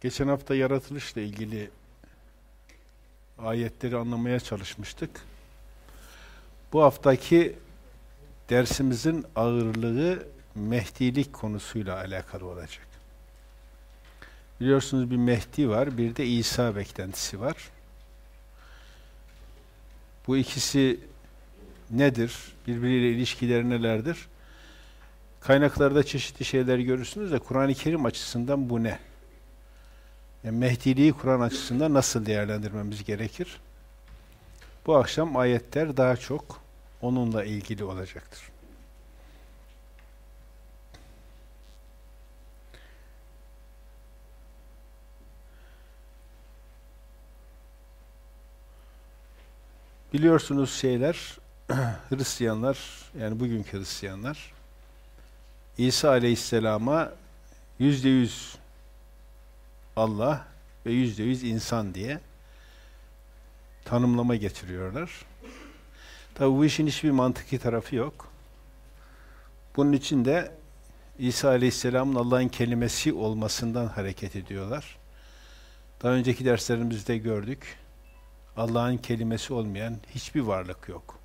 Geçen hafta yaratılışla ilgili ayetleri anlamaya çalışmıştık. Bu haftaki dersimizin ağırlığı Mehdilik konusuyla alakalı olacak. Biliyorsunuz bir Mehdi var, bir de İsa beklentisi var. Bu ikisi nedir? Birbiriyle ilişkileri nelerdir? Kaynaklarda çeşitli şeyler görürsünüz de Kur'an-ı Kerim açısından bu ne? Yani Mehdiliği Kur'an açısından nasıl değerlendirmemiz gerekir? Bu akşam ayetler daha çok onunla ilgili olacaktır. Biliyorsunuz şeyler, Hristiyanlar, yani bugünkü Hristiyanlar, İsa Aleyhisselam'a yüzde yüz Allah ve yüzde yüz insan diye tanımlama getiriyorlar. Tabi bu işin hiçbir mantıki tarafı yok. Bunun için de İsa Aleyhisselam'ın Allah'ın kelimesi olmasından hareket ediyorlar. Daha önceki derslerimizde gördük. Allah'ın kelimesi olmayan hiçbir varlık yok.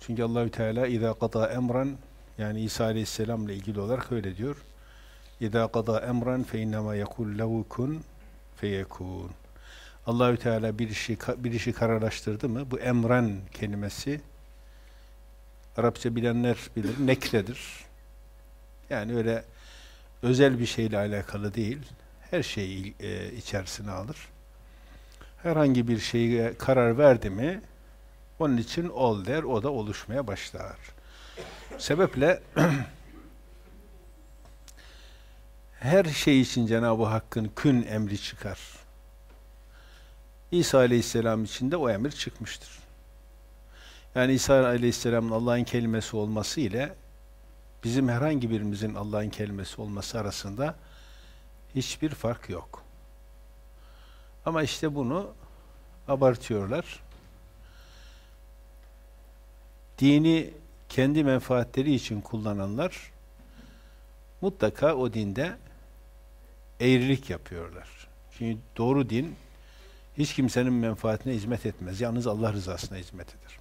Çünkü Allahü Teala "İza qada emran" yani İsa Aleyhisselam ile ilgili olarak öyle diyor. İza qada emran fe innema yekul lehu kun. Allahü Teala bir işi bir işi kararlaştırdı mı bu emran kelimesi Arapça bilenler bilir nekredir. Yani öyle özel bir şeyle alakalı değil. Her şeyi e, içerisine alır. Herhangi bir şeye karar verdi mi onun için ol der, o da oluşmaya başlar. Sebeple her şey için Cenab-ı Hakk'ın kün emri çıkar. İsa Aleyhisselam için de o emir çıkmıştır. Yani İsa Aleyhisselam'ın Allah'ın kelimesi olması ile bizim herhangi birimizin Allah'ın kelimesi olması arasında hiçbir fark yok. Ama işte bunu abartıyorlar. Dini kendi menfaatleri için kullananlar mutlaka o dinde eğrilik yapıyorlar. Çünkü doğru din hiç kimsenin menfaatine hizmet etmez. Yalnız Allah rızasına hizmet eder.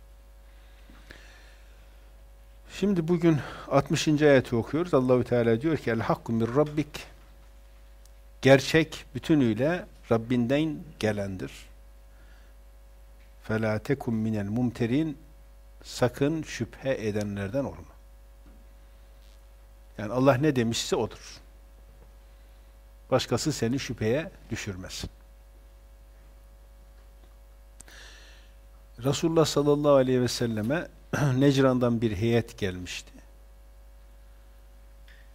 Şimdi bugün 60. ayeti okuyoruz. Allahü Teala diyor ki: "El hakku min rabbik." Gerçek bütünüyle Rabbinden gelendir. "Fela tekum minel mumterin." Sakın şüphe edenlerden olma. Yani Allah ne demişse odur. Başkası seni şüpheye düşürmesin. Resulullah sallallahu aleyhi ve selleme Necran'dan bir heyet gelmişti.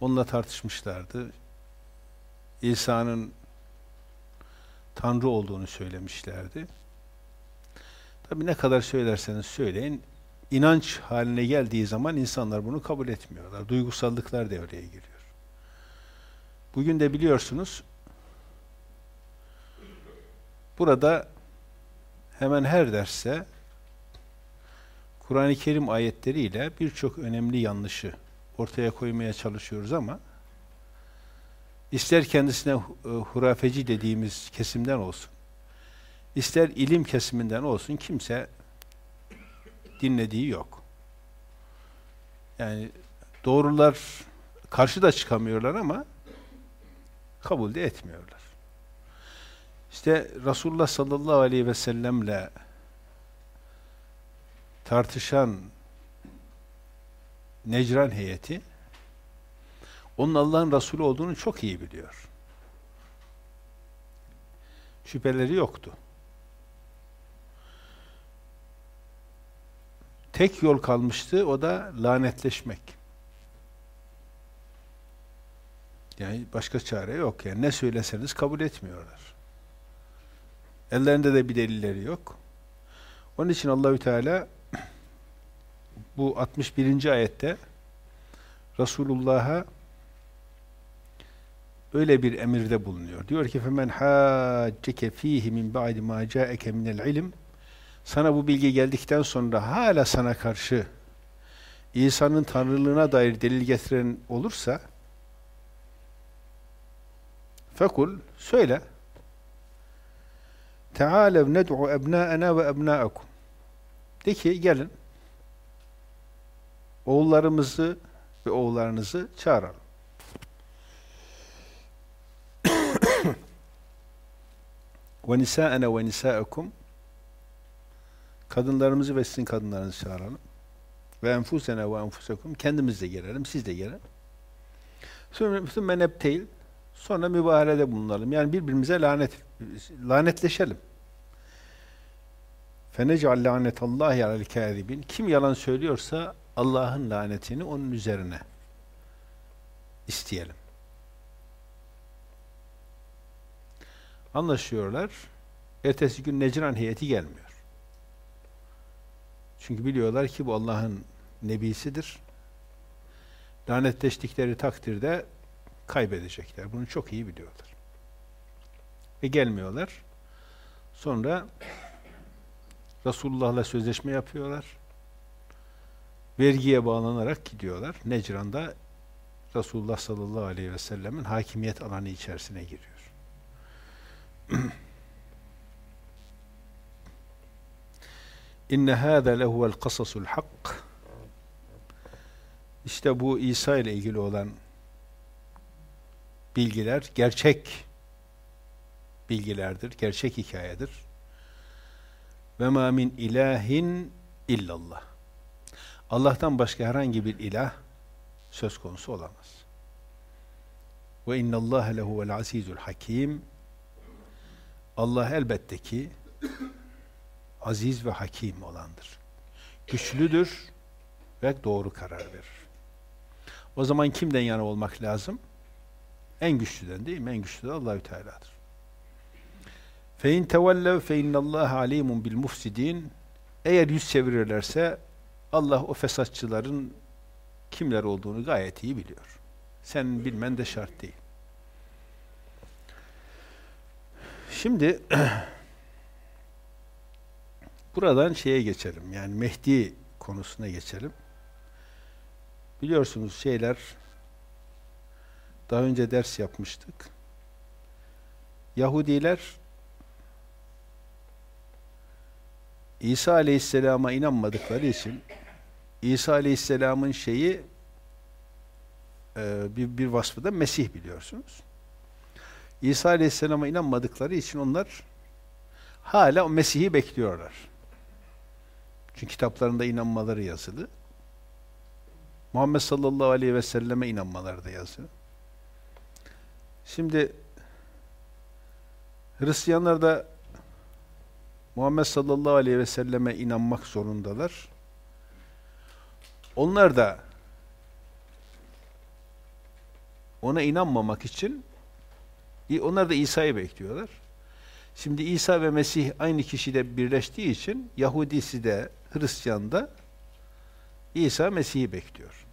Onunla tartışmışlardı. İsa'nın Tanrı olduğunu söylemişlerdi. Tabi ne kadar söylerseniz söyleyin, inanç haline geldiği zaman insanlar bunu kabul etmiyorlar. Duygusallıklar devreye giriyor. Bugün de biliyorsunuz, burada hemen her derste Kur'an-ı Kerim ayetleriyle birçok önemli yanlışı ortaya koymaya çalışıyoruz ama ister kendisine e, hurafeci dediğimiz kesimden olsun, ister ilim kesiminden olsun kimse dinlediği yok. Yani doğrular karşı da çıkamıyorlar ama kabul de etmiyorlar. İşte Resulullah sallallahu aleyhi ve sellemle tartışan Necran heyeti onun Allah'ın Resulü olduğunu çok iyi biliyor. Şüpheleri yoktu. Tek yol kalmıştı, o da lanetleşmek. Yani başka çare yok. Yani ne söyleseniz kabul etmiyorlar. Ellerinde de bir delilleri yok. Onun için Allahü Teala bu 61. ayette Resulullah'a öyle bir emirde bulunuyor. Diyor ki femen hacceke fihi min ba'di ma ca'eke minel ilim sana bu bilgi geldikten sonra hala sana karşı İsa'nın tanrılığına dair delil getiren olursa Fekul, söyle. Tealev ned'u ebnâena ve ebnâekum. De ki gelin. Oğullarımızı ve oğullarınızı çağıralım. ve nisâene ve nisâekum. Kadınlarımızı ve sizin kadınlarınızı çağıralım. Ve enfusene ve enfusekum. Kendimiz de gelelim, siz de gelin. Sonra bütün menebteyl sonra mübahalede bulunalım. Yani birbirimize lanet lanetleşelim. Fenec'al lanetallahi alel kâzibin. Kim yalan söylüyorsa Allah'ın lanetini onun üzerine isteyelim. Anlaşıyorlar. Ertesi gün Necran heyeti gelmiyor. Çünkü biliyorlar ki bu Allah'ın nebisidir. Lanetleştikleri takdirde kaybedecekler. Bunu çok iyi biliyorlar. Ve gelmiyorlar. Sonra Resulullah'la sözleşme yapıyorlar. Vergiye bağlanarak gidiyorlar. Necran'da Resulullah sallallahu aleyhi ve sellemin hakimiyet alanı içerisine giriyor. İnne hâzâ lehuvel kasasul hak. İşte bu İsa ile ilgili olan bilgiler gerçek bilgilerdir, gerçek hikayedir. Ve ma min ilahin illallah. Allah'tan başka herhangi bir ilah söz konusu olamaz. Ve innallâhe lehuvel azizul hakim. Allah elbette ki aziz ve hakim olandır. Güçlüdür ve doğru karar verir. O zaman kimden yana olmak lazım? En güçlüden değil mi? En güçlü de Allahü Teala'dır. Fe in tevellev fe innallaha alimun bil mufsidin. Eğer yüz çevirirlerse Allah o fesatçıların kimler olduğunu gayet iyi biliyor. Sen bilmen de şart değil. Şimdi buradan şeye geçelim. Yani Mehdi konusuna geçelim. Biliyorsunuz şeyler daha önce ders yapmıştık. Yahudiler İsa Aleyhisselam'a inanmadıkları için İsa Aleyhisselam'ın şeyi e, bir, bir vasfı da Mesih biliyorsunuz. İsa Aleyhisselam'a inanmadıkları için onlar hala o Mesih'i bekliyorlar. Çünkü kitaplarında inanmaları yazılı. Muhammed sallallahu aleyhi ve selleme inanmaları da yazılı. Şimdi Hristiyanlar da Muhammed sallallahu aleyhi ve selleme inanmak zorundalar. Onlar da ona inanmamak için onlar da İsa'yı bekliyorlar. Şimdi İsa ve Mesih aynı kişide birleştiği için Yahudisi de Hristiyan da İsa Mesih'i bekliyor.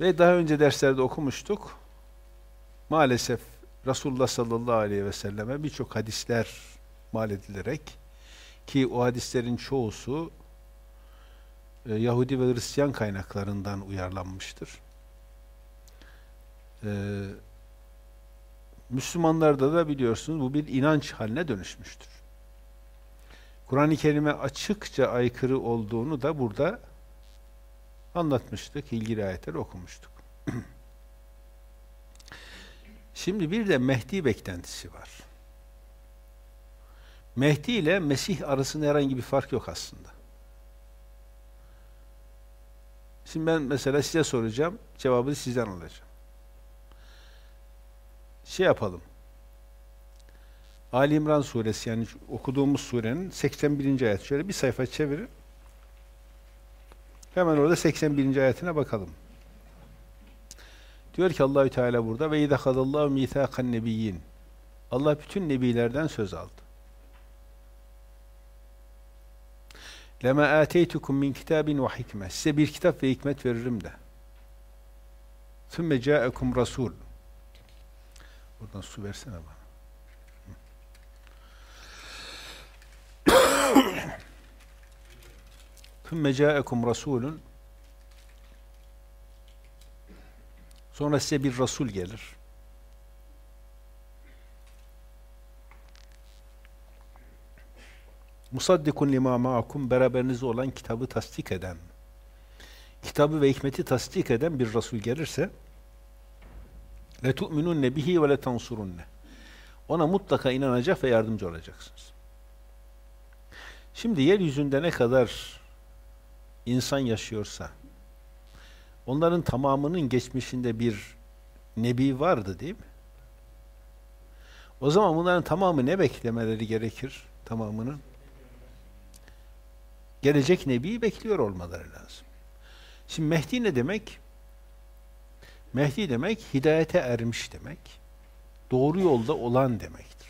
Ve daha önce derslerde okumuştuk. Maalesef Resulullah sallallahu aleyhi ve selleme birçok hadisler mal edilerek ki o hadislerin çoğusu e, Yahudi ve Hristiyan kaynaklarından uyarlanmıştır. E, Müslümanlarda da biliyorsunuz bu bir inanç haline dönüşmüştür. Kur'an-ı Kerim'e açıkça aykırı olduğunu da burada anlatmıştık, ilgili ayetleri okumuştuk. Şimdi bir de Mehdi beklentisi var. Mehdi ile Mesih arasında herhangi bir fark yok aslında. Şimdi ben mesela size soracağım, cevabını sizden alacağım. Şey yapalım. Ali İmran suresi yani okuduğumuz surenin 81. ayet. Şöyle bir sayfa çevirin. Hemen orada 81. ayetine bakalım. Diyor ki Allahü Teala burada ve idahadallahu mithakan nebiyyin. Allah bütün nebilerden söz aldı. Lema ateytukum min kitabin ve hikme. Size bir kitap ve hikmet veririm de. Sümme ca'ekum rasul. Buradan su versene bana. ثُمَّ جَاءَكُمْ رَسُولٌ Sonra size bir Resul gelir. Musaddikun lima ma'akum beraberinizde olan kitabı tasdik eden, kitabı ve hikmeti tasdik eden bir Resul gelirse لَتُؤْمِنُنَّ بِهِ وَلَتَنْصُرُنَّ Ona mutlaka inanacak ve yardımcı olacaksınız. Şimdi yeryüzünde ne kadar insan yaşıyorsa, onların tamamının geçmişinde bir nebi vardı değil mi? O zaman bunların tamamı ne beklemeleri gerekir tamamının? Gelecek nebiyi bekliyor olmaları lazım. Şimdi Mehdi ne demek? Mehdi demek hidayete ermiş demek. Doğru yolda olan demektir.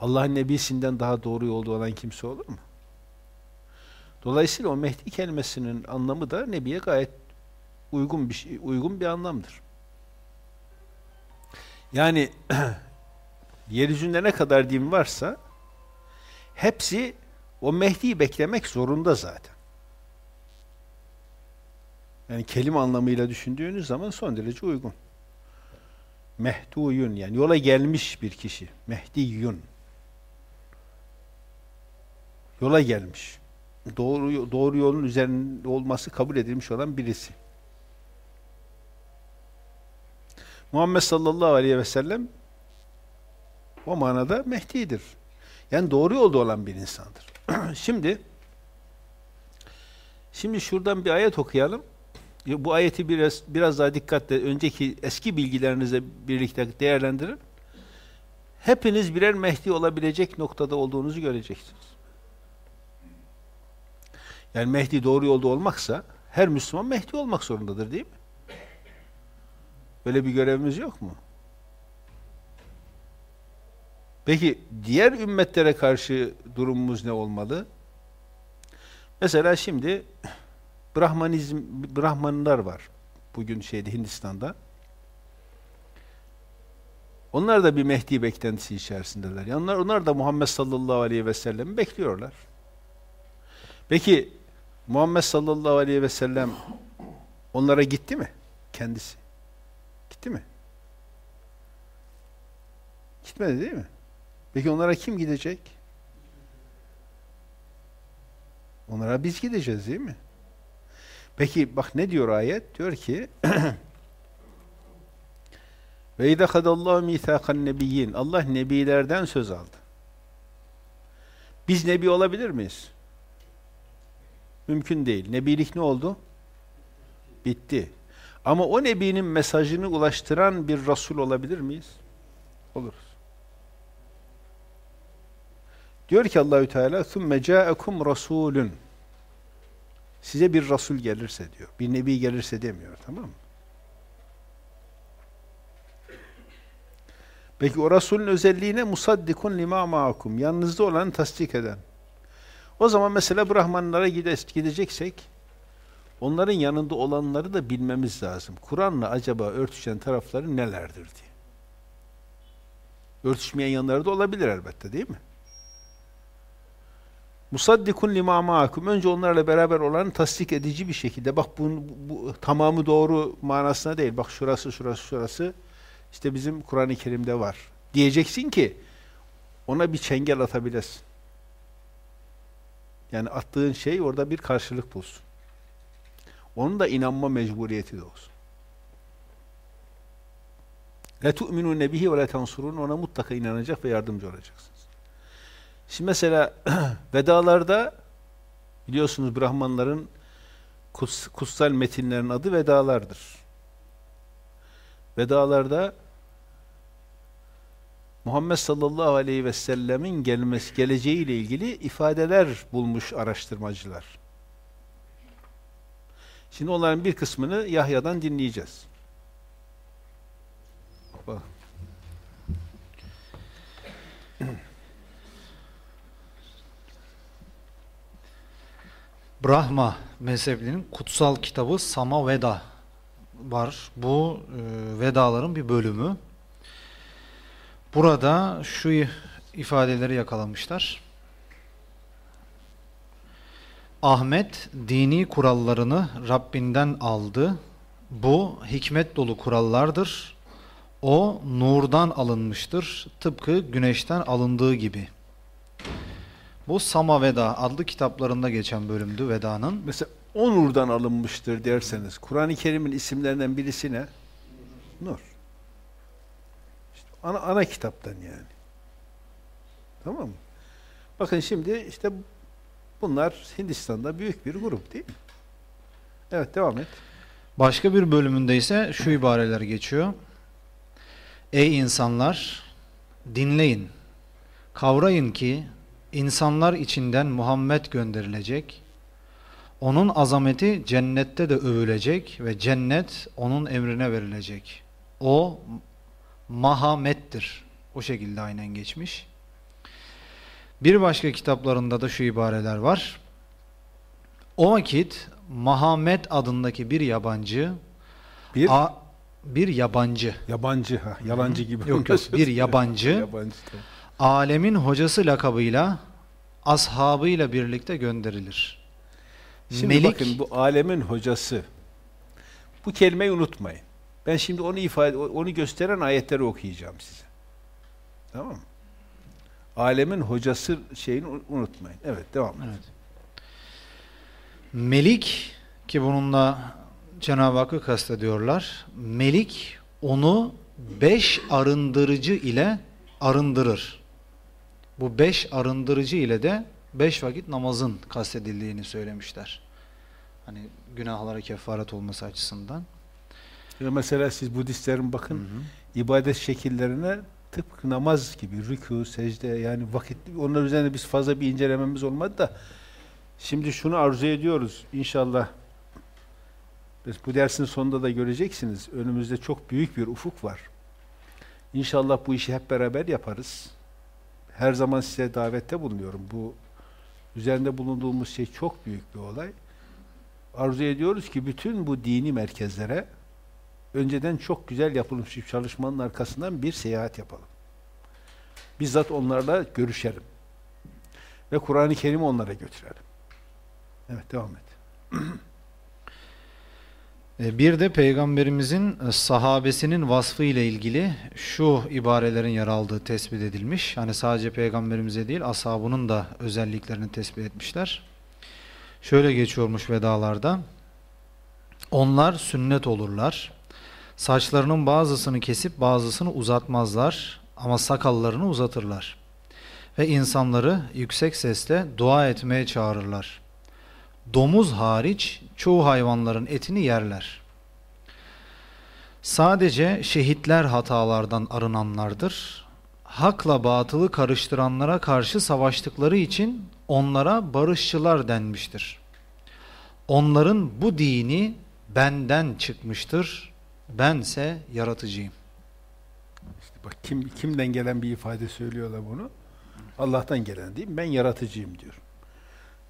Allah'ın nebisinden daha doğru yolda olan kimse olur mu? Dolayısıyla o Mehdi kelimesinin anlamı da nebiye gayet uygun bir şey, uygun bir anlamdır. Yani yeryüzünde ne kadar din varsa hepsi o Mehdi'yi beklemek zorunda zaten. Yani kelime anlamıyla düşündüğünüz zaman son derece uygun. Mehduyun yani yola gelmiş bir kişi. Mehdiyun. Yola gelmiş. Doğru doğru yolun üzerinde olması kabul edilmiş olan birisi. Muhammed sallallahu aleyhi ve sellem o manada Mehdi'dir. Yani doğru yolda olan bir insandır. şimdi şimdi şuradan bir ayet okuyalım. Bu ayeti biraz biraz daha dikkatle önceki eski bilgilerinizle birlikte değerlendirin. Hepiniz birer Mehdi olabilecek noktada olduğunuzu göreceksiniz. Yani Mehdi doğru yolda olmaksa her Müslüman Mehdi olmak zorundadır değil mi? Böyle bir görevimiz yok mu? Peki diğer ümmetlere karşı durumumuz ne olmalı? Mesela şimdi Brahmanizm Brahmanlar var. Bugün şeyde Hindistan'da. Onlar da bir Mehdi beklentisi içerisindeler. Yani onlar, onlar da Muhammed sallallahu aleyhi ve sellem'i bekliyorlar. Peki Muhammed sallallahu aleyhi ve sellem onlara gitti mi? Kendisi. Gitti mi? Gitmedi değil mi? Peki onlara kim gidecek? Onlara biz gideceğiz değil mi? Peki bak ne diyor ayet? Diyor ki Ve izâ kadallahu mîthâkan nebiyyin Allah nebilerden söz aldı. Biz nebi olabilir miyiz? Mümkün değil. Nebilik ne oldu? Bitti. Ama o nebinin mesajını ulaştıran bir Resul olabilir miyiz? Oluruz. Diyor ki Allahü Teala ثُمَّ جَاءَكُمْ رَسُولٌ Size bir Resul gelirse diyor. Bir Nebi gelirse demiyor. Tamam mı? Peki o Resulün özelliğine musaddikun lima ma'akum. Yanınızda olanı tasdik eden. O zaman mesela Brahmanlara gideceksek onların yanında olanları da bilmemiz lazım. Kur'an'la acaba örtüşen tarafları nelerdir diye. Örtüşmeyen yanları da olabilir elbette değil mi? Musaddikun lima ma'akum. Önce onlarla beraber olanı tasdik edici bir şekilde. Bak bu, bu tamamı doğru manasına değil. Bak şurası, şurası, şurası. İşte bizim Kur'an-ı Kerim'de var. Diyeceksin ki ona bir çengel atabilesin. Yani attığın şey orada bir karşılık bulsun. Onun da inanma mecburiyeti de olsun. Ve la tansurun ona mutlaka inanacak ve yardımcı olacaksın. Şimdi mesela vedalarda biliyorsunuz Brahmanların kus, kutsal metinlerin adı vedalardır. Vedalarda Muhammed sallallahu aleyhi ve sellemin gelmesi, geleceğiyle ilgili ifadeler bulmuş araştırmacılar. Şimdi onların bir kısmını Yahya'dan dinleyeceğiz. Bak. Brahma mezhebinin kutsal kitabı Sama Veda var. Bu e, Vedaların bir bölümü. Burada şu ifadeleri yakalamışlar. Ahmet dini kurallarını Rabbinden aldı. Bu hikmet dolu kurallardır. O nurdan alınmıştır. Tıpkı güneşten alındığı gibi. Bu Samaveda adlı kitaplarında geçen bölümdü Veda'nın. Mesela Onur'dan alınmıştır derseniz, Kur'an-ı Kerim'in isimlerinden birisi ne? Nur. Ana, ana kitaptan yani. Tamam mı? Bakın şimdi işte bunlar Hindistan'da büyük bir grup değil mi? Evet devam et. Başka bir bölümünde ise şu ibareler geçiyor. Ey insanlar dinleyin. Kavrayın ki insanlar içinden Muhammed gönderilecek. Onun azameti cennette de övülecek ve cennet onun emrine verilecek. O Mahamet'tir. O şekilde aynen geçmiş. Bir başka kitaplarında da şu ibareler var. O vakit Mahamet adındaki bir yabancı Bir a, bir yabancı yabancı ha, yalancı gibi. Yok, yok, bir yabancı. yabancı tamam. alemin hocası lakabıyla ashabıyla birlikte gönderilir. Şimdi Melik bakın bu alemin hocası. Bu kelimeyi unutmayın. Ben şimdi onu ifade onu gösteren ayetleri okuyacağım size. Tamam mı? Alemin hocası şeyini un- unutmayın. Evet, devam. Evet. Melik ki bununla Cenab-ı Hakk'ı kastediyorlar. Melik onu beş arındırıcı ile arındırır. Bu beş arındırıcı ile de beş vakit namazın kastedildiğini söylemişler. Hani günahlara kefaret olması açısından. Mesela siz Budistlerin bakın ibadet şekillerine tıpkı namaz gibi rükû, secde yani vakitli onlar üzerine biz fazla bir incelememiz olmadı da şimdi şunu arzu ediyoruz inşallah biz bu dersin sonunda da göreceksiniz önümüzde çok büyük bir ufuk var. İnşallah bu işi hep beraber yaparız. Her zaman size davette bulunuyorum. Bu üzerinde bulunduğumuz şey çok büyük bir olay. Arzu ediyoruz ki bütün bu dini merkezlere önceden çok güzel yapılmış bir çalışmanın arkasından bir seyahat yapalım. Bizzat onlarla görüşelim. Ve Kur'an-ı Kerim'i onlara götürelim. Evet, devam et. E, Bir de peygamberimizin e, sahabesinin vasfı ile ilgili şu ibarelerin yer aldığı tespit edilmiş. Hani sadece peygamberimize değil ashabının da özelliklerini tespit etmişler. Şöyle geçiyormuş vedalarda. Onlar sünnet olurlar. Saçlarının bazısını kesip bazısını uzatmazlar ama sakallarını uzatırlar. Ve insanları yüksek sesle dua etmeye çağırırlar. Domuz hariç çoğu hayvanların etini yerler. Sadece şehitler hatalardan arınanlardır. Hakla batılı karıştıranlara karşı savaştıkları için onlara barışçılar denmiştir. Onların bu dini benden çıkmıştır. Bense yaratıcıyım. İşte bak kim kimden gelen bir ifade söylüyorlar bunu? Allah'tan gelen değil mi? Ben yaratıcıyım diyor.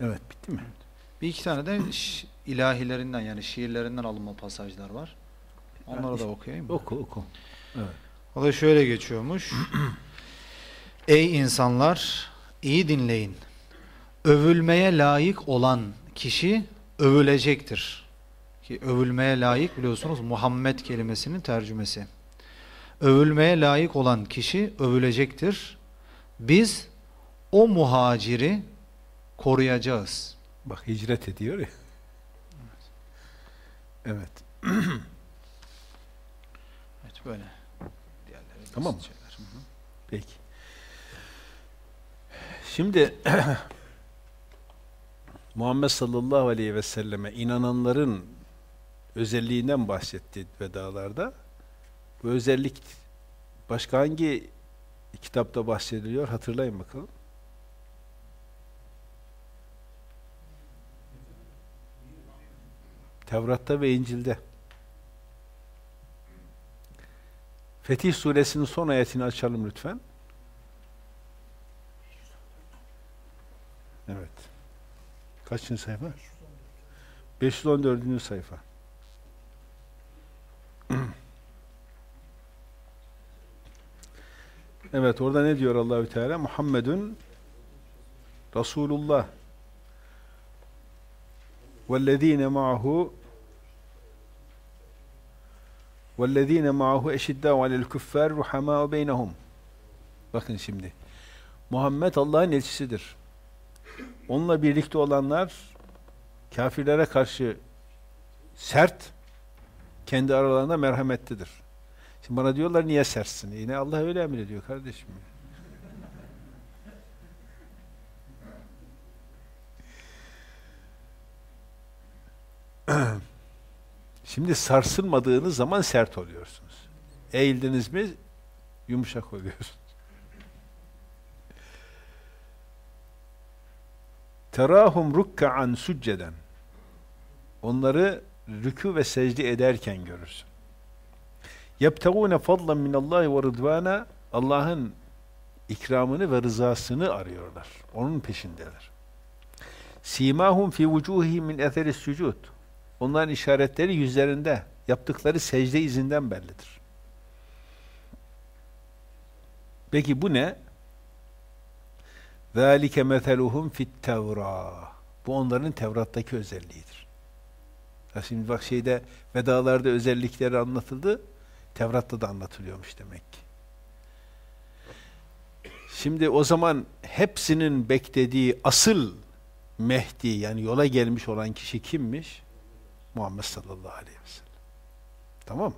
Evet, bitti mi? Bir iki tane de ilahilerinden yani şiirlerinden alınma pasajlar var. Onları da okuyayım. mı? Oku, oku. Evet. O da şöyle geçiyormuş. Ey insanlar iyi dinleyin. Övülmeye layık olan kişi övülecektir. Ki övülmeye layık biliyorsunuz Muhammed kelimesinin tercümesi. Övülmeye layık olan kişi övülecektir. Biz o muhaciri koruyacağız. Bak hicret ediyor ya. Evet. Evet böyle. Diğerleri Tamam şeyler. Peki. Şimdi Muhammed sallallahu aleyhi ve selleme inananların özelliğinden bahsetti vedalarda. Bu özellik başka hangi kitapta bahsediliyor? Hatırlayın bakalım. Tevrat'ta ve İncil'de. Fetih suresinin son ayetini açalım lütfen. Evet. Kaçıncı sayfa? 514. sayfa. Evet, orada ne diyor Allahü Teala? Muhammedun Resulullah vellezine ma'ahu وَالَّذ۪ينَ مَعَهُ اَشِدَّاءُ عَلَى الْكُفَّارِ رُحَمَاءُ بَيْنَهُمْ Bakın şimdi. Muhammed Allah'ın elçisidir. onunla birlikte olanlar kafirlere karşı sert, kendi aralarında merhametlidir. Şimdi bana diyorlar niye sertsin? Yine Allah öyle emrediyor kardeşim. Şimdi sarsılmadığınız zaman sert oluyorsunuz. Eğildiniz mi yumuşak oluyorsunuz. Terahum rukkaan succeden. Onları rükû ve secde ederken görürsün. Yebtegûne fadlan minallahi ve rıdvana Allah'ın ikramını ve rızasını arıyorlar. Onun peşindeler. Simahum fi vucuhi min etheri sucud. Onların işaretleri yüzlerinde. Yaptıkları secde izinden bellidir. Peki bu ne? ذَٰلِكَ مَثَلُهُمْ فِي التَّوْرَى Bu onların Tevrat'taki özelliğidir. Ya şimdi bak şeyde vedalarda özellikleri anlatıldı. Tevrat'ta da anlatılıyormuş demek ki. Şimdi o zaman hepsinin beklediği asıl Mehdi yani yola gelmiş olan kişi kimmiş? Muhammed sallallahu aleyhi ve sellem. Tamam mı?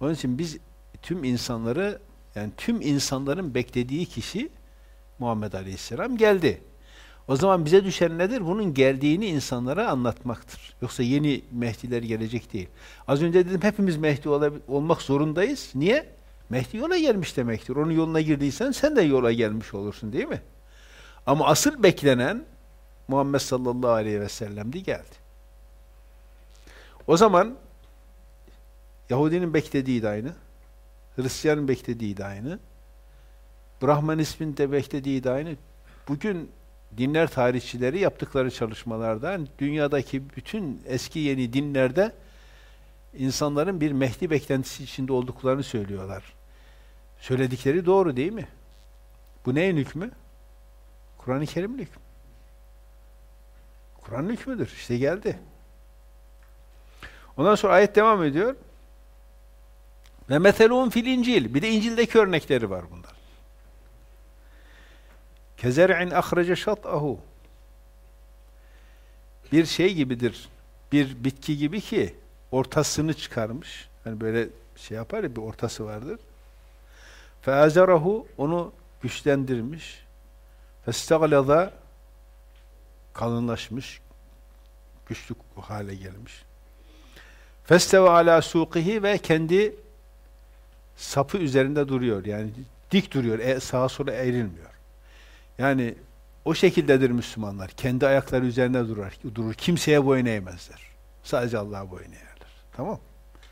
Onun için biz tüm insanları yani tüm insanların beklediği kişi Muhammed Aleyhisselam geldi. O zaman bize düşen nedir? Bunun geldiğini insanlara anlatmaktır. Yoksa yeni Mehdiler gelecek değil. Az önce dedim hepimiz Mehdi olmak zorundayız. Niye? Mehdi yola gelmiş demektir. Onun yoluna girdiysen sen de yola gelmiş olursun değil mi? Ama asıl beklenen Muhammed sallallahu aleyhi ve sellem'di geldi. O zaman Yahudinin beklediği de aynı. Hristiyanın beklediği de aynı. Brahmanizmin de beklediği de aynı. Bugün dinler tarihçileri yaptıkları çalışmalarda dünyadaki bütün eski yeni dinlerde insanların bir Mehdi beklentisi içinde olduklarını söylüyorlar. Söyledikleri doğru değil mi? Bu neyin hükmü? Kur'an-ı Kerim'in hükmü. Kur'an'ın hükmüdür. İşte geldi. Ondan sonra ayet devam ediyor. Ve meselun fil İncil. Bir de İncil'deki örnekleri var bunlar. Kezer'in ahrece şat'ahu. Bir şey gibidir. Bir bitki gibi ki ortasını çıkarmış. Hani böyle şey yapar ya bir ortası vardır. Feazerahu onu güçlendirmiş. Festaglada kalınlaşmış. Güçlü hale gelmiş. Festeve ala suqihi ve kendi sapı üzerinde duruyor. Yani dik duruyor. E, sağa sola eğrilmiyor. Yani o şekildedir Müslümanlar. Kendi ayakları üzerinde durur. durur. Kimseye boyun eğmezler. Sadece Allah'a boyun eğerler. Tamam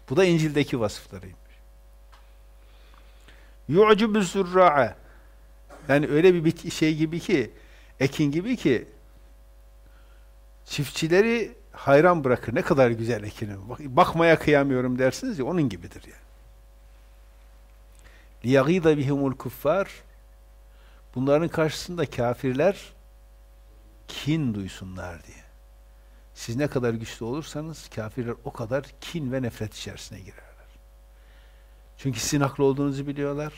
Bu da İncil'deki vasıflarıymış. Yu'cubu zurra'a Yani öyle bir şey gibi ki ekin gibi ki çiftçileri hayran bırakır. Ne kadar güzel ekinim. Bakmaya kıyamıyorum dersiniz ya onun gibidir yani. لِيَغِيظَ بِهِمُ الْكُفَّارِ Bunların karşısında kafirler kin duysunlar diye. Siz ne kadar güçlü olursanız kafirler o kadar kin ve nefret içerisine girerler. Çünkü sizin haklı olduğunuzu biliyorlar.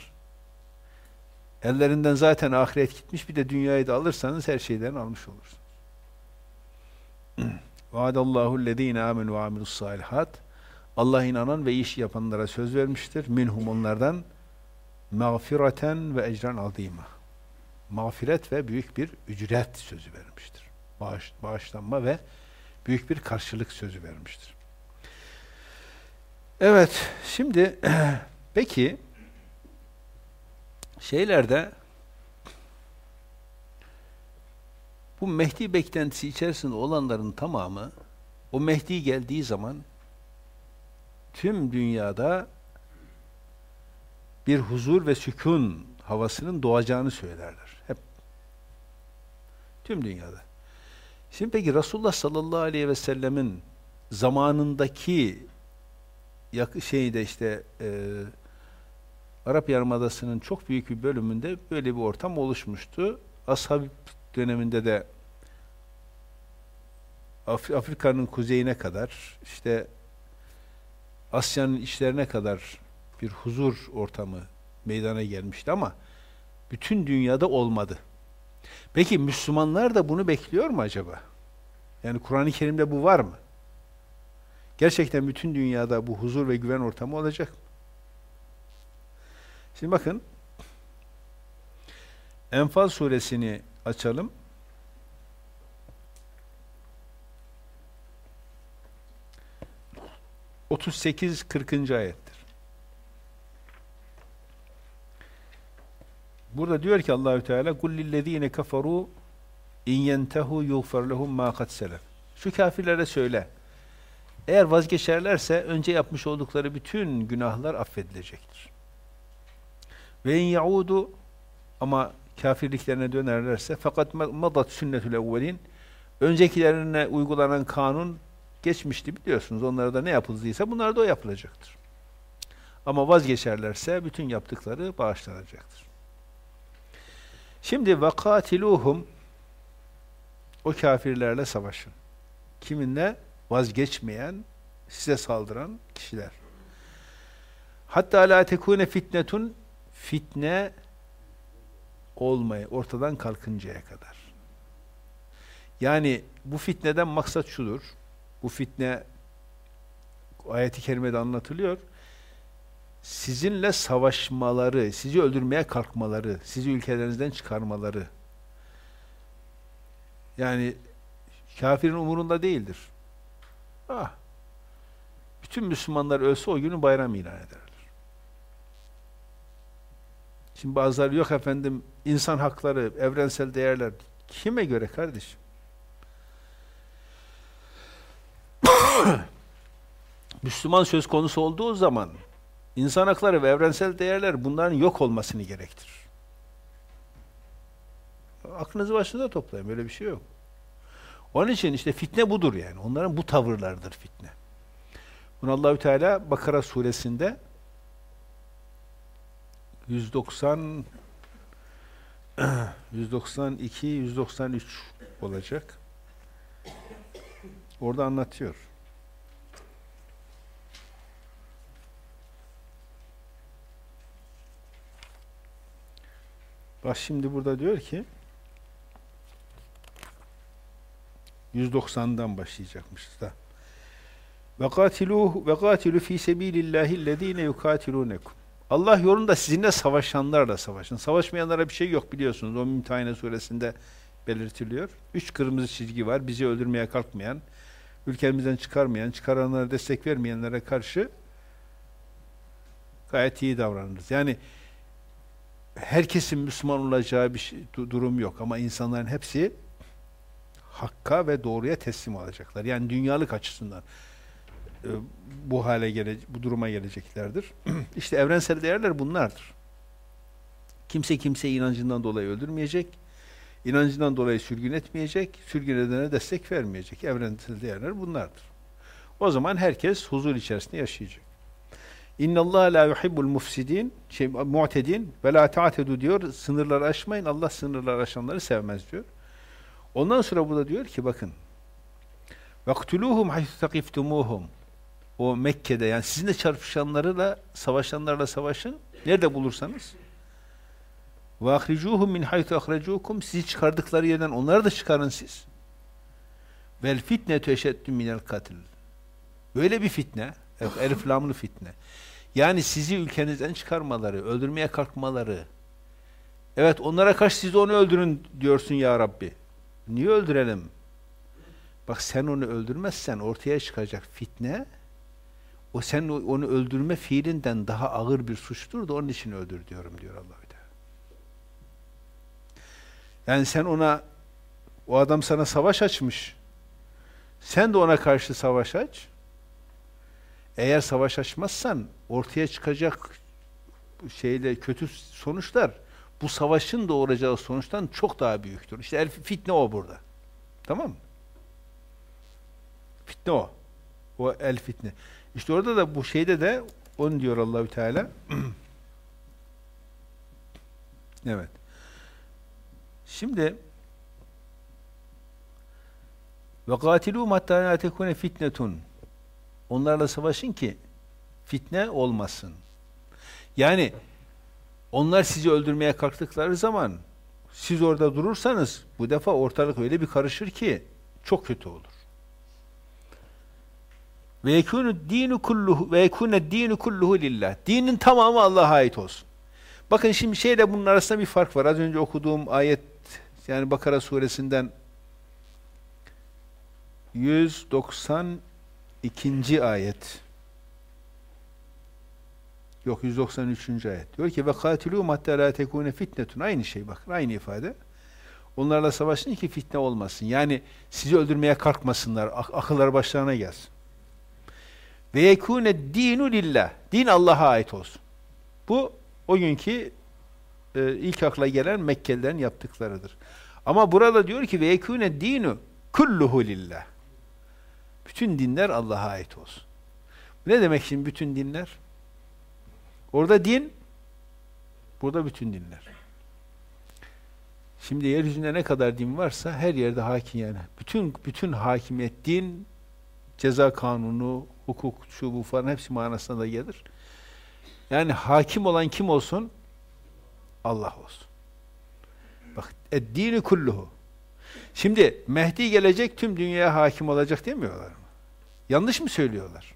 Ellerinden zaten ahiret gitmiş bir de dünyayı da alırsanız her şeyden almış olursunuz. Vaadallahu ellezine amenu ve amilus salihat. Allah inanan ve iş yapanlara söz vermiştir. Minhum onlardan mağfireten ve ecran azîmâ. Mağfiret ve büyük bir ücret sözü vermiştir. Bağış, bağışlanma ve büyük bir karşılık sözü vermiştir. Evet, şimdi peki şeylerde bu Mehdi beklentisi içerisinde olanların tamamı o Mehdi geldiği zaman tüm dünyada bir huzur ve sükun havasının doğacağını söylerler. Tüm dünyada. Şimdi peki Resulullah sallallahu aleyhi ve sellemin zamanındaki şeyde işte e, Arap Yarımadası'nın çok büyük bir bölümünde böyle bir ortam oluşmuştu. Ashab döneminde de Af Afrika'nın kuzeyine kadar işte Asya'nın içlerine kadar bir huzur ortamı meydana gelmişti ama bütün dünyada olmadı. Peki Müslümanlar da bunu bekliyor mu acaba? Yani Kur'an-ı Kerim'de bu var mı? Gerçekten bütün dünyada bu huzur ve güven ortamı olacak mı? Şimdi bakın Enfal suresini açalım. Otuz sekiz Burada diyor ki Allahü Teala kul lillezine kafaru in yentehu yughfar lehum ma kad selef. Şu kafirlere söyle. Eğer vazgeçerlerse önce yapmış oldukları bütün günahlar affedilecektir. Ve in yaudu ama kafirliklerine dönerlerse fakat madat sünnetül evvelin öncekilerine uygulanan kanun geçmişti biliyorsunuz. Onlara da ne yapıldıysa bunlar da o yapılacaktır. Ama vazgeçerlerse bütün yaptıkları bağışlanacaktır. Şimdi vakatiluhum o kafirlerle savaşın. Kiminle? Vazgeçmeyen, size saldıran kişiler. Hatta la tekune fitnetun fitne olmayı ortadan kalkıncaya kadar. Yani bu fitneden maksat şudur. Bu fitne ayeti kerimede anlatılıyor. Sizinle savaşmaları, sizi öldürmeye kalkmaları, sizi ülkelerinizden çıkarmaları. Yani kafirin umurunda değildir. Ah, bütün Müslümanlar ölse o günü bayram ilan eder. Şimdi bazıları yok efendim insan hakları, evrensel değerler. Kime göre kardeşim? Müslüman söz konusu olduğu zaman insan hakları ve evrensel değerler bunların yok olmasını gerektirir. Aklınızı başınıza toplayın. Böyle bir şey yok. Onun için işte fitne budur yani. Onların bu tavırlardır fitne. Bunu Allahü Teala Bakara suresinde 190 192 193 olacak. Orada anlatıyor. Bak şimdi burada diyor ki 190'dan başlayacakmışız da. Ve katiluhu ve katilu fi sebilillahi ellezine yukatilunekum. Allah yolunda sizinle savaşanlarla savaşın. Savaşmayanlara bir şey yok biliyorsunuz. O Mümtehine suresinde belirtiliyor. Üç kırmızı çizgi var. Bizi öldürmeye kalkmayan, ülkemizden çıkarmayan, çıkaranlara destek vermeyenlere karşı gayet iyi davranırız. Yani herkesin Müslüman olacağı bir şey, durum yok ama insanların hepsi hakka ve doğruya teslim olacaklar. Yani dünyalık açısından. E, bu hale gele, bu duruma geleceklerdir. İşte evrensel değerler bunlardır. Kimse kimseyi inancından dolayı öldürmeyecek. inancından dolayı sürgün etmeyecek. Sürgün edene destek vermeyecek. Evrensel değerler bunlardır. O zaman herkes huzur içerisinde yaşayacak. İnna Allah la yuhibbul mufsidin, şey mu'tedin ve la ta'tedu diyor. Sınırları aşmayın. Allah sınırları aşanları sevmez diyor. Ondan sonra burada diyor ki bakın. Vaktuluhum haythu taqiftumuhum o Mekke'de yani sizinle çarpışanlarla savaşanlarla savaşın. Nerede bulursanız. Ve ahricuhum min haythu ahrecukum sizi çıkardıkları yerden onları da çıkarın siz. Vel fitne eşeddü minel katil. Böyle bir fitne, elif lamlı fitne. Yani sizi ülkenizden çıkarmaları, öldürmeye kalkmaları. Evet onlara karşı siz onu öldürün diyorsun ya Rabbi. Niye öldürelim? Bak sen onu öldürmezsen ortaya çıkacak fitne o sen onu öldürme fiilinden daha ağır bir suçtur da onun için öldür diyorum diyor allah Teala. Yani sen ona o adam sana savaş açmış. Sen de ona karşı savaş aç. Eğer savaş açmazsan ortaya çıkacak şeyle kötü sonuçlar bu savaşın doğuracağı sonuçtan çok daha büyüktür. İşte el fitne o burada. Tamam mı? Fitne o. O el fitne. İşte orada da bu şeyde de onu diyor Allahü Teala. evet. Şimdi ve katilû hattâ nâ tekûne fitnetun. Onlarla savaşın ki fitne olmasın. Yani onlar sizi öldürmeye kalktıkları zaman siz orada durursanız bu defa ortalık öyle bir karışır ki çok kötü olur. Ve yekunu dinu kulluhu ve yekune dinu kulluhu lillah. Dinin tamamı Allah'a ait olsun. Bakın şimdi şeyle bunun arasında bir fark var. Az önce okuduğum ayet yani Bakara suresinden 192. ayet. Yok 193. ayet. Diyor ki ve katilû hattâ lâ tekûne fitnetun. Aynı şey bakın aynı ifade. Onlarla savaşın ki fitne olmasın. Yani sizi öldürmeye kalkmasınlar. Ak akılları başlarına gelsin. Ve yekûne dinu lillah. Din Allah'a ait olsun. Bu o günkü e, ilk akla gelen Mekkelilerin yaptıklarıdır. Ama burada diyor ki ve yekûne dinu kulluhu lillah. Bütün dinler Allah'a ait olsun. Ne demek şimdi bütün dinler? Orada din, burada bütün dinler. Şimdi yeryüzünde ne kadar din varsa her yerde hakim yani. Bütün bütün hakimiyet din, ceza kanunu, hukuk, şu bu falan hepsi manasına da gelir. Yani hakim olan kim olsun? Allah olsun. Bak, dini kulluhu. Şimdi Mehdi gelecek tüm dünyaya hakim olacak demiyorlar mı? Yanlış mı söylüyorlar?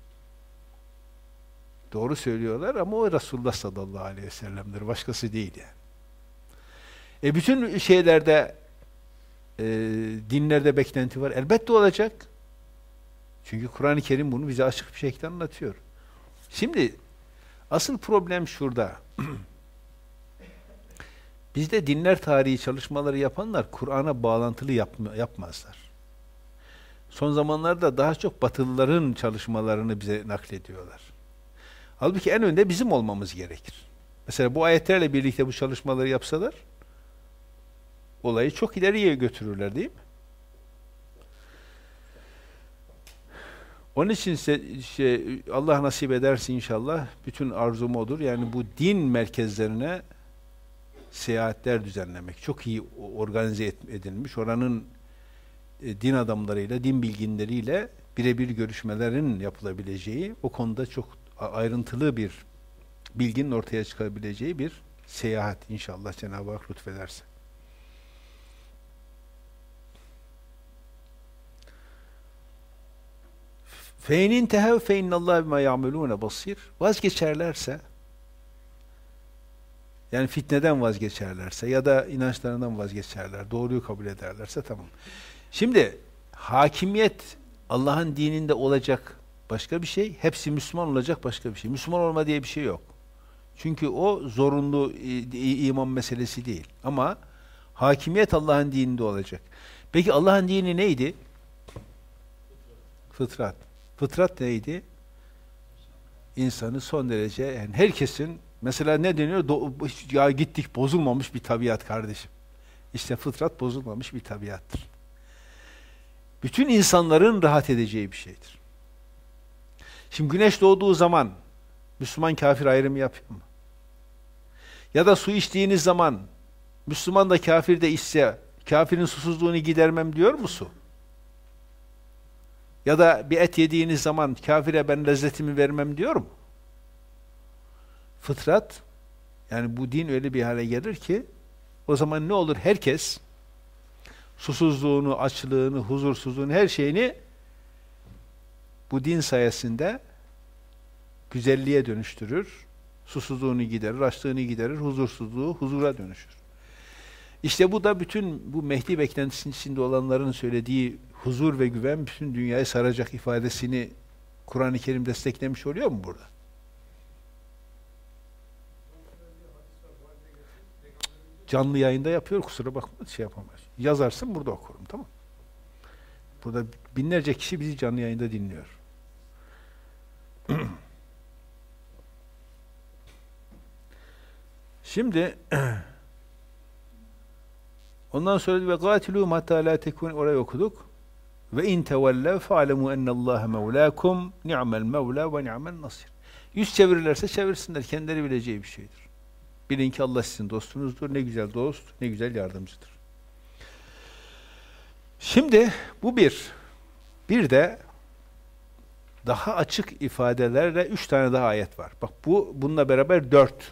Doğru söylüyorlar ama o Resulullah sallallahu aleyhi ve sellem'dir. Başkası değil yani. E bütün şeylerde e, dinlerde beklenti var. Elbette olacak. Çünkü Kur'an-ı Kerim bunu bize açık bir şekilde anlatıyor. Şimdi asıl problem şurada. Bizde dinler tarihi çalışmaları yapanlar Kur'an'a bağlantılı yapma, yapmazlar. Son zamanlarda daha çok Batılıların çalışmalarını bize naklediyorlar. Halbuki en önde bizim olmamız gerekir. Mesela bu ayetlerle birlikte bu çalışmaları yapsalar olayı çok ileriye götürürler değil mi? Onun için şey, Allah nasip ederse inşallah bütün arzum odur. Yani bu din merkezlerine seyahatler düzenlemek. Çok iyi organize edilmiş. Oranın e, din adamlarıyla, din bilginleriyle birebir görüşmelerin yapılabileceği, o konuda çok ayrıntılı bir bilginin ortaya çıkabileceği bir seyahat inşallah Cenab-ı Hak lütfederse. Feynin tehev fe innallah bima ya'melune basir. Vazgeçerlerse yani fitneden vazgeçerlerse ya da inançlarından vazgeçerler, doğruyu kabul ederlerse tamam. Şimdi hakimiyet Allah'ın dininde olacak başka bir şey, hepsi Müslüman olacak başka bir şey. Müslüman olma diye bir şey yok. Çünkü o zorunlu iman meselesi değil. Ama hakimiyet Allah'ın dininde olacak. Peki Allah'ın dini neydi? Fıtrat. Fıtrat neydi? İnsanı son derece yani herkesin mesela ne deniyor? Do ya gittik bozulmamış bir tabiat kardeşim. İşte fıtrat bozulmamış bir tabiattır. Bütün insanların rahat edeceği bir şeydir. Şimdi güneş doğduğu zaman Müslüman kafir ayrımı yapıyor mu? Ya da su içtiğiniz zaman Müslüman da kafir de içse kafirin susuzluğunu gidermem diyor mu su? Ya da bir et yediğiniz zaman kafire ben lezzetimi vermem diyor mu? Fıtrat yani bu din öyle bir hale gelir ki o zaman ne olur? Herkes susuzluğunu, açlığını, huzursuzluğunu, her şeyini bu din sayesinde güzelliğe dönüştürür. Susuzluğunu giderir, açlığını giderir, huzursuzluğu huzura dönüşür. İşte bu da bütün bu Mehdi beklentisinin içinde olanların söylediği huzur ve güven bütün dünyayı saracak ifadesini Kur'an-ı Kerim desteklemiş oluyor mu burada? Canlı yayında yapıyor kusura bakma şey yapamaz. Yazarsın burada okurum tamam Burada binlerce kişi bizi canlı yayında dinliyor. Şimdi ondan sonra ve gatilu hatta la tekun orayı okuduk. Ve in tevellev fa'lemu ennallaha mevlakum ni'mel mevla ve ni'mel nasir. Yüz çevirirlerse çevirsinler. Kendileri bileceği bir şeydir. Bilin ki Allah sizin dostunuzdur. Ne güzel dost, ne güzel yardımcıdır. Şimdi bu bir. Bir de daha açık ifadelerle üç tane daha ayet var. Bak bu bununla beraber dört.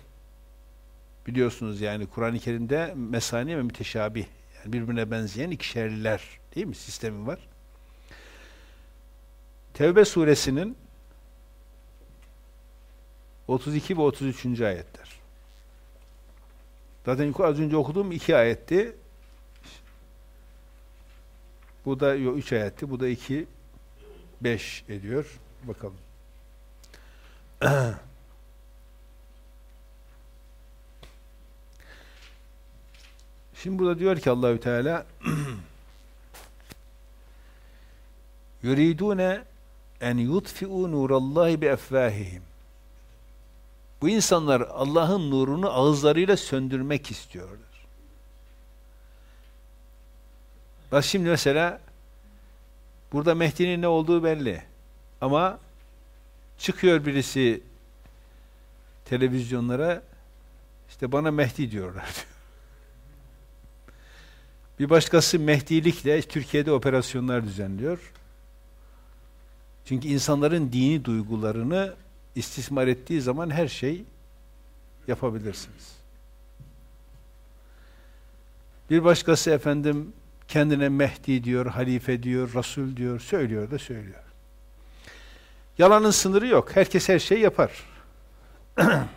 Biliyorsunuz yani Kur'an-ı Kerim'de mesani ve müteşabih yani birbirine benzeyen ikişerliler değil mi sistemi var. Tevbe suresinin 32 ve 33. ayetler. Zaten az önce okuduğum iki ayetti. Bu da yok, üç ayetti. Bu da iki, beş ediyor. Bakalım. Şimdi burada diyor ki Allahü Teala yuridune en yutfi'u nurallahi bi efvahihim. Bu insanlar Allah'ın nurunu ağızlarıyla söndürmek istiyorlar. Bak şimdi mesela burada Mehdi'nin ne olduğu belli. Ama çıkıyor birisi televizyonlara işte bana Mehdi diyorlar Bir başkası Mehdilikle Türkiye'de operasyonlar düzenliyor. Çünkü insanların dini duygularını istismar ettiği zaman her şey yapabilirsiniz. Bir başkası efendim kendine Mehdi diyor, halife diyor, Resul diyor, söylüyor da söylüyor. Yalanın sınırı yok. Herkes her şeyi yapar.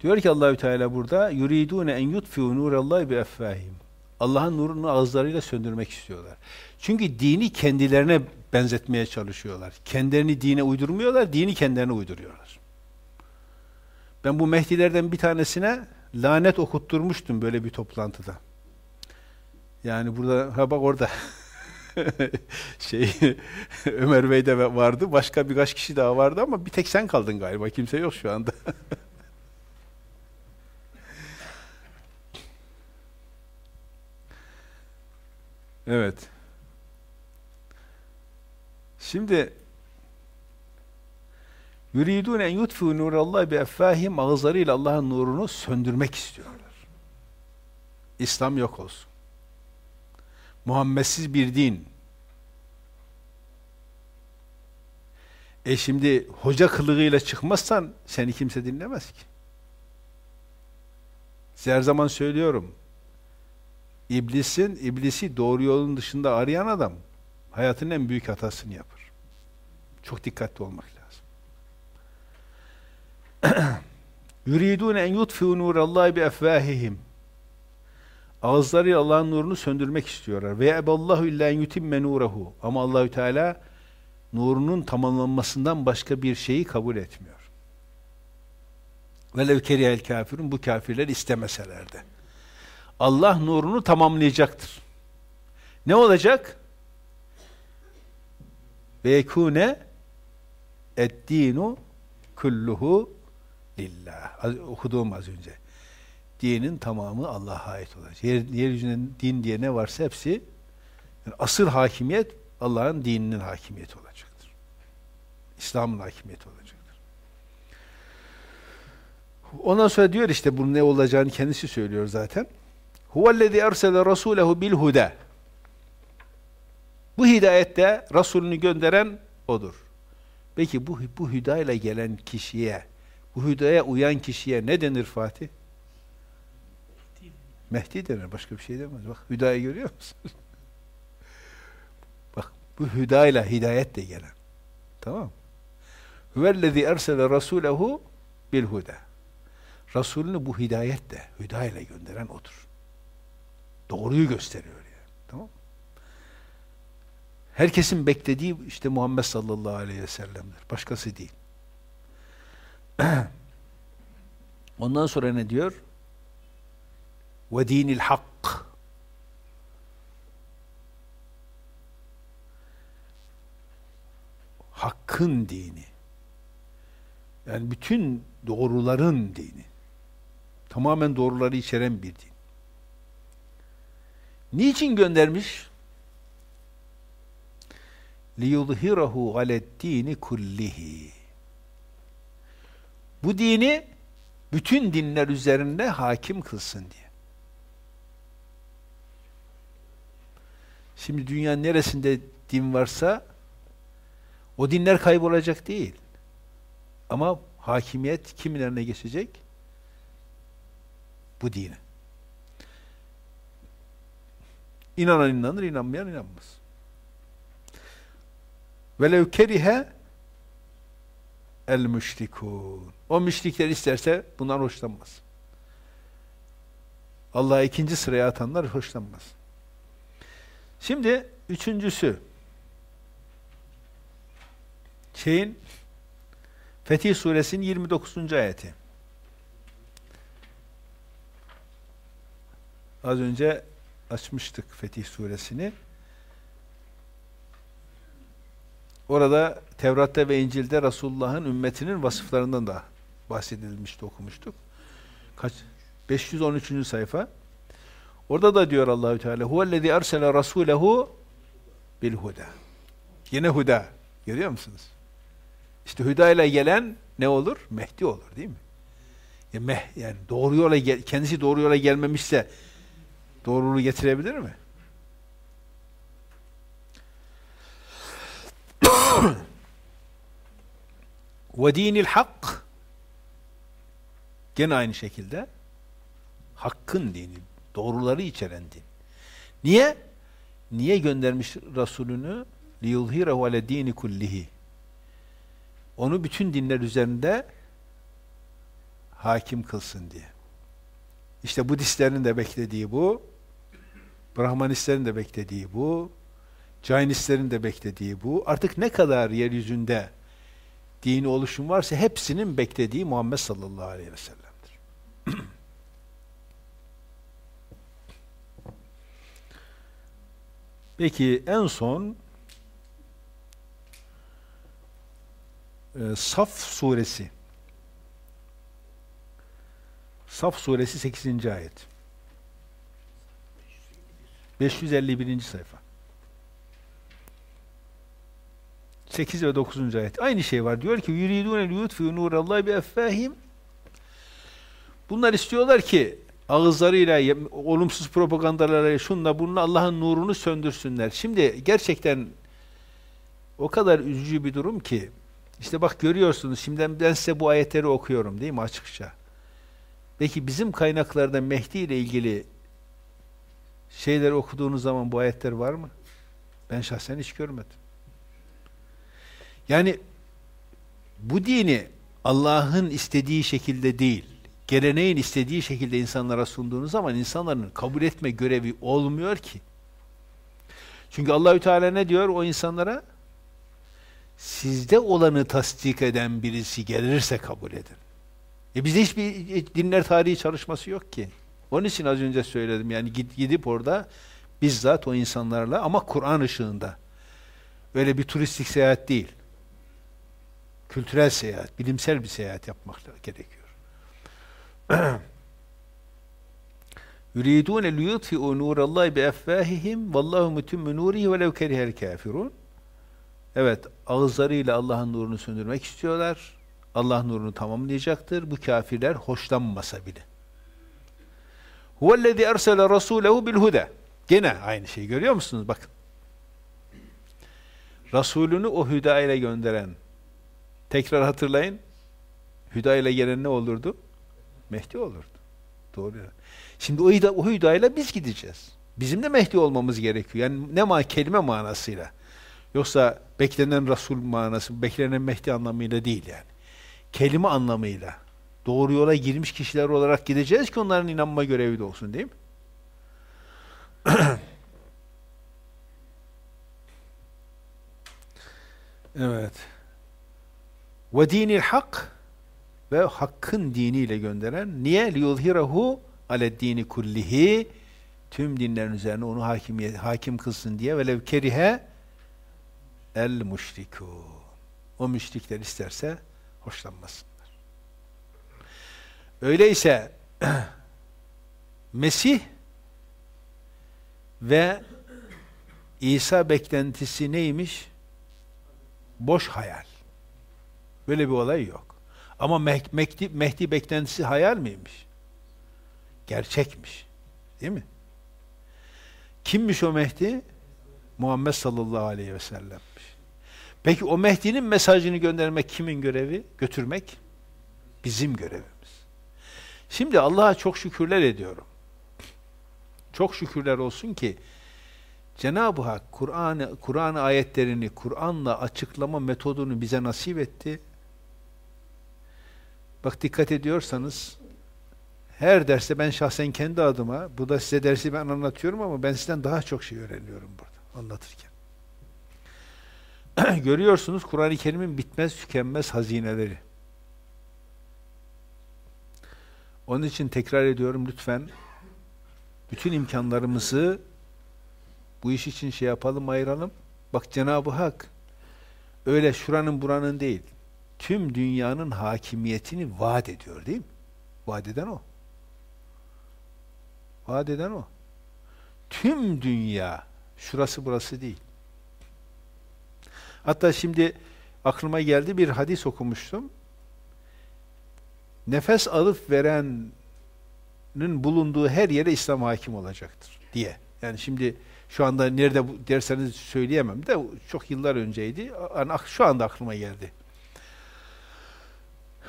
diyor ki Allahü Teala burada yuridune en yutfi'u nurallahi bi effahim. Allah'ın nurunu ağızlarıyla söndürmek istiyorlar. Çünkü dini kendilerine benzetmeye çalışıyorlar. Kendilerini dine uydurmuyorlar, dini kendilerine uyduruyorlar. Ben bu Mehdilerden bir tanesine lanet okutturmuştum böyle bir toplantıda. Yani burada, ha bak orada şey Ömer Bey de vardı, başka birkaç kişi daha vardı ama bir tek sen kaldın galiba, kimse yok şu anda. evet. Şimdi Yuridun en yutfu nurallah bi effahim ağızlarıyla Allah'ın nurunu söndürmek istiyorlar. İslam yok olsun. Muhammedsiz bir din. E şimdi hoca kılığıyla çıkmazsan seni kimse dinlemez ki. Size her zaman söylüyorum. İblisin, iblisi doğru yolun dışında arayan adam hayatının en büyük hatasını yapar. Çok dikkatli olmak lazım. Yuridun en yutfi'u nurallahi bi efvahihim. Ağızları Allah'ın nurunu söndürmek istiyorlar. Ve eballahu illa en yutimme nurehu. Ama Allahü Teala nurunun tamamlanmasından başka bir şeyi kabul etmiyor. Velev kerihel kafirun bu kafirler istemeseler de. Allah nurunu tamamlayacaktır. Ne olacak? Ve yekune eddinu kulluhu lillah. Az, okuduğum az önce. Dinin tamamı Allah'a ait olacak. Yer, yeryüzünde din diye ne varsa hepsi yani asıl hakimiyet Allah'ın dininin hakimiyeti olacaktır. İslam'ın hakimiyeti olacaktır. Ondan sonra diyor işte bunun ne olacağını kendisi söylüyor zaten. Huvellezî ersele rasûlehu bil huda. Bu hidayette Resulünü gönderen odur. Peki bu, bu hidayla gelen kişiye, bu hidaya uyan kişiye ne denir Fatih? Mehdi denir, başka bir şey demez. Bak hidayı görüyor musun? Bak bu hidayla hidayet de gelen. Tamam Hüvellezî ersele rasûlehu bil huda. Resulünü bu hidayetle, hidayla gönderen odur. Doğruyu gösteriyor yani. Tamam Herkesin beklediği işte Muhammed sallallahu aleyhi ve sellem'dir. Başkası değil. Ondan sonra ne diyor? Ve dinil hak. Hakkın dini. Yani bütün doğruların dini. Tamamen doğruları içeren bir din. Niçin göndermiş? liyudhirahu aleddini kullihi. Bu dini bütün dinler üzerinde hakim kılsın diye. Şimdi dünyanın neresinde din varsa o dinler kaybolacak değil. Ama hakimiyet kimin eline geçecek? Bu dine. İnanan inanır, inanmayan inanmaz. Velev kerihe el müşrikun. O müşrikler isterse bundan hoşlanmaz. Allah'a ikinci sıraya atanlar hoşlanmaz. Şimdi üçüncüsü şeyin Fetih Suresinin 29. ayeti. Az önce açmıştık Fetih Suresini. Orada Tevrat'ta ve İncil'de Resulullah'ın ümmetinin vasıflarından da bahsedilmişti, okumuştuk. Kaç? 513. sayfa. Orada da diyor Allahü Teala huvellezî ersele rasûlehu bil huda. Yine huda. Görüyor musunuz? İşte huda ile gelen ne olur? Mehdi olur değil mi? Yani doğru yola kendisi doğru yola gelmemişse doğruluğu getirebilir mi? Ve dinil hak gene aynı şekilde hakkın dini, doğruları içeren din. Niye? Niye göndermiş Resulünü? لِيُظْهِرَهُ عَلَى dini kullihi. Onu bütün dinler üzerinde hakim kılsın diye. İşte Budistlerin de beklediği bu, Brahmanistlerin de beklediği bu, Cainistlerin de beklediği bu. Artık ne kadar yeryüzünde dini oluşum varsa hepsinin beklediği Muhammed sallallahu aleyhi ve sellem'dir. Peki en son e, Saf suresi Saf suresi 8. ayet 551. sayfa 8 ve 9. ayet. Aynı şey var. Diyor ki yuridune liyutfi'u nurallahi bi effahim. Bunlar istiyorlar ki ağızlarıyla olumsuz propagandalarla şunla bununla Allah'ın nurunu söndürsünler. Şimdi gerçekten o kadar üzücü bir durum ki işte bak görüyorsunuz şimdi ben size bu ayetleri okuyorum değil mi açıkça. Peki bizim kaynaklarda Mehdi ile ilgili şeyler okuduğunuz zaman bu ayetler var mı? Ben şahsen hiç görmedim. Yani bu dini Allah'ın istediği şekilde değil, geleneğin istediği şekilde insanlara sunduğunuz zaman insanların kabul etme görevi olmuyor ki. Çünkü Allahü Teala ne diyor o insanlara? Sizde olanı tasdik eden birisi gelirse kabul edin. E bizde hiçbir dinler tarihi çalışması yok ki. Onun için az önce söyledim. Yani gidip orada bizzat o insanlarla ama Kur'an ışığında. Öyle bir turistik seyahat değil kültürel seyahat, bilimsel bir seyahat yapmak gerekiyor. Yuridun liyutfi'u nurallahi bi effahihim vallahu mutimmu nurihi velev kerihel kafirun. Evet, ağızlarıyla Allah'ın nurunu söndürmek istiyorlar. Allah nurunu tamamlayacaktır. Bu kafirler hoşlanmasa bile. Huvellezî ersele rasûlehu bil huda. Gene aynı şeyi görüyor musunuz? Bakın. Resulünü o hüda ile gönderen Tekrar hatırlayın. Hüda ile gelen ne olurdu? Mehdi olurdu. Doğru. Şimdi o, hüda, o hüda ile biz gideceğiz. Bizim de Mehdi olmamız gerekiyor. Yani ne ma kelime manasıyla. Yoksa beklenen Resul manası, beklenen Mehdi anlamıyla değil yani. Kelime anlamıyla. Doğru yola girmiş kişiler olarak gideceğiz ki onların inanma görevi de olsun değil mi? evet ve dinil hak ve hakkın diniyle gönderen niye liyuzhirahu ale dini kullihi tüm dinlerin üzerine onu hakimiyet hakim kılsın diye velev kerihe el müşriku o müşrikler isterse hoşlanmasınlar. Öyleyse Mesih ve İsa beklentisi neymiş? Boş hayal. Böyle bir olay yok. Ama Mehdi, Mehdi beklentisi hayal miymiş? Gerçekmiş. Değil mi? Kimmiş o Mehdi? Muhammed sallallahu aleyhi ve sellem'miş. Peki o Mehdi'nin mesajını göndermek kimin görevi? Götürmek bizim görevimiz. Şimdi Allah'a çok şükürler ediyorum. Çok şükürler olsun ki Cenab-ı Hak Kur'an Kur'an ayetlerini Kur'an'la açıklama metodunu bize nasip etti. Bak dikkat ediyorsanız her derste ben şahsen kendi adıma, bu da size dersi ben anlatıyorum ama ben sizden daha çok şey öğreniyorum burada anlatırken. Görüyorsunuz Kur'an-ı Kerim'in bitmez tükenmez hazineleri. Onun için tekrar ediyorum lütfen bütün imkanlarımızı bu iş için şey yapalım, ayıralım. Bak Cenab-ı Hak öyle şuranın buranın değil, tüm dünyanın hakimiyetini vaat ediyor değil mi? Vaat eden o. Vaat eden o. Tüm dünya, şurası burası değil. Hatta şimdi aklıma geldi bir hadis okumuştum. Nefes alıp verenin bulunduğu her yere İslam hakim olacaktır diye. Yani şimdi şu anda nerede derseniz söyleyemem de çok yıllar önceydi. Şu anda aklıma geldi.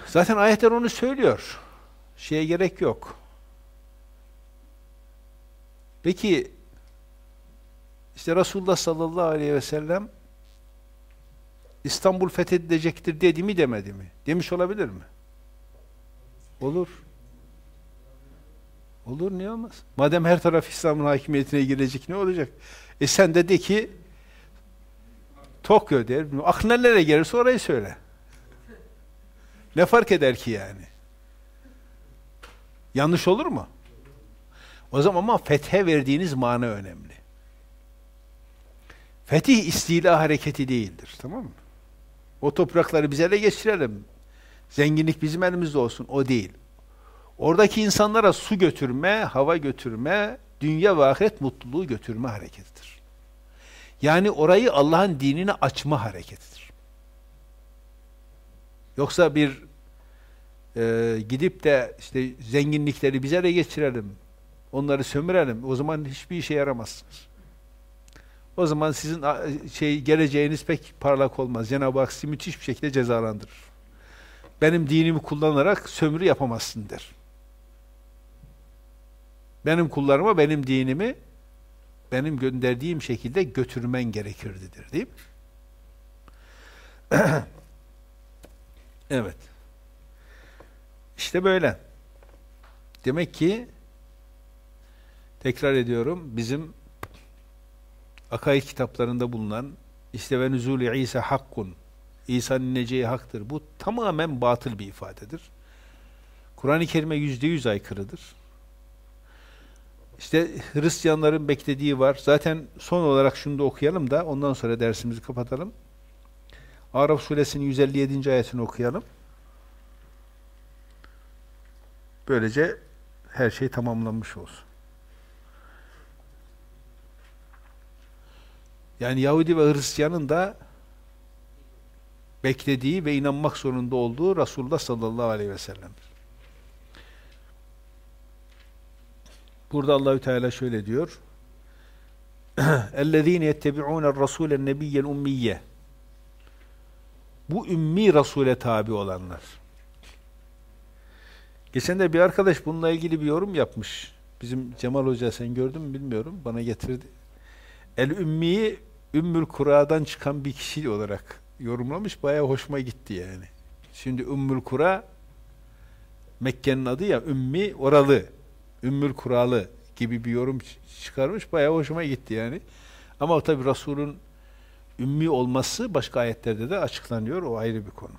Zaten ayetler onu söylüyor. Şeye gerek yok. Peki işte Resulullah sallallahu aleyhi ve sellem İstanbul fethedilecektir dedi mi demedi mi? Demiş olabilir mi? Olur. Olur niye olmaz? Madem her taraf İslam'ın hakimiyetine girecek ne olacak? E sen de de ki Tokyo der. Aklına nereye gelirse orayı söyle. Ne fark eder ki yani? Yanlış olur mu? O zaman ama fethe verdiğiniz mana önemli. Fetih istila hareketi değildir. Tamam mı? O toprakları bize ele geçirelim. Zenginlik bizim elimizde olsun. O değil. Oradaki insanlara su götürme, hava götürme, dünya ve ahiret mutluluğu götürme hareketidir. Yani orayı Allah'ın dinine açma hareketidir. Yoksa bir e, gidip de işte zenginlikleri bize ele geçirelim, onları sömürelim, o zaman hiçbir işe yaramazsınız. O zaman sizin şey geleceğiniz pek parlak olmaz. Cenab-ı Hak sizi müthiş bir şekilde cezalandırır. Benim dinimi kullanarak sömürü yapamazsın der. Benim kullarıma benim dinimi benim gönderdiğim şekilde götürmen gerekirdidir. Değil mi? evet. İşte böyle. Demek ki tekrar ediyorum bizim akaid kitaplarında bulunan işte ve nüzulü İsa hakkun İsa'nın ineceği haktır. Bu tamamen batıl bir ifadedir. Kur'an-ı Kerim'e yüzde yüz aykırıdır. İşte Hristiyanların beklediği var. Zaten son olarak şunu da okuyalım da ondan sonra dersimizi kapatalım. Araf suresinin 157. ayetini okuyalım. Böylece her şey tamamlanmış olsun. Yani Yahudi ve Hristiyanın da beklediği ve inanmak zorunda olduğu Resulullah sallallahu aleyhi ve sellem'dir. Burada Allahü Teala şöyle diyor. اَلَّذ۪ينَ يَتَّبِعُونَ الرَّسُولَ النَّبِيَّ الْاُمِّيَّ Bu ümmi Resul'e tabi olanlar. Geçen de bir arkadaş bununla ilgili bir yorum yapmış. Bizim Cemal Hoca sen gördün mü bilmiyorum. Bana getirdi. El ümmiyi Ümmül Kura'dan çıkan bir kişi olarak yorumlamış. Bayağı hoşuma gitti yani. Şimdi Ümmül Kura Mekke'nin adı ya Ümmi oralı. Ümmül Kuralı gibi bir yorum çıkarmış. Bayağı hoşuma gitti yani. Ama tabi Resul'ün ümmi olması başka ayetlerde de açıklanıyor. O ayrı bir konu.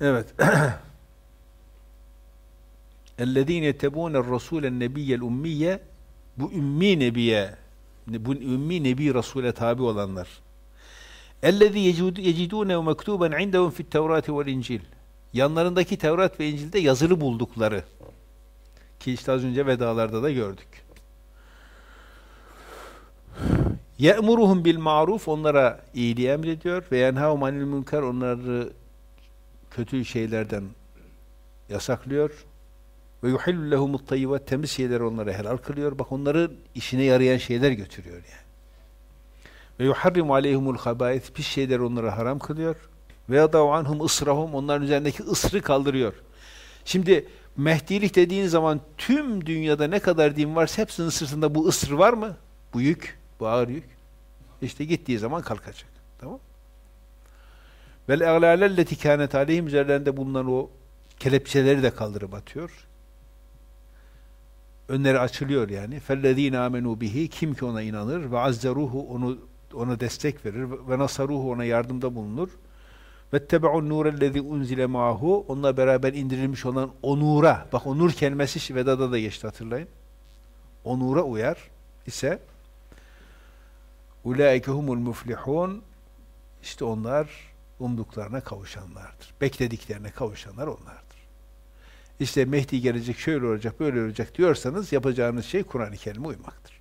Evet. اَلَّذ۪ينَ يَتَبُونَ الرَّسُولَ النَّبِيَّ الْاُمِّيَّ Bu ümmi nebiye, bu ümmi nebi Resul'e tabi olanlar. اَلَّذ۪ي يَجِدُونَهُ مَكْتُوبًا عِنْدَهُمْ فِي التَّوْرَاتِ وَالْاِنْجِيلِ Yanlarındaki Tevrat ve İncil'de yazılı buldukları ki işte az önce vedalarda da gördük. Ye'muruhum bil maruf onlara iyiliği emrediyor ve yenhavum anil münker onları kötü şeylerden yasaklıyor. Ve yuhillu lehumut tayyibat temiz şeyler onlara helal kılıyor. Bak onların işine yarayan şeyler götürüyor yani. Ve yuharrimu aleyhimul habait pis şeyler onlara haram kılıyor. Ve yadav anhum ısrahum onların üzerindeki ısrı kaldırıyor. Şimdi Mehdilik dediğin zaman tüm dünyada ne kadar din varsa hepsinin sırtında bu ısır var mı? Bu yük, bu ağır yük. İşte gittiği zaman kalkacak. Tamam Vel eğlâlelleti kânet aleyhim üzerlerinde bulunan o kelepçeleri de kaldırıp atıyor. Önleri açılıyor yani. Fellezîne âmenû bihi kim ki ona inanır ve azzeruhu onu ona destek verir ve nasaruhu ona yardımda bulunur. Ve tebe'un nurellezî unzile ma'hu onunla beraber indirilmiş olan o nura bak o nur kelimesi Veda'da da geçti hatırlayın. O nura uyar ise ulaike humul muflihun işte onlar umduklarına kavuşanlardır. Beklediklerine kavuşanlar onlardır. İşte Mehdi gelecek, şöyle olacak, böyle olacak diyorsanız yapacağınız şey Kur'an-ı Kerim'e uymaktır.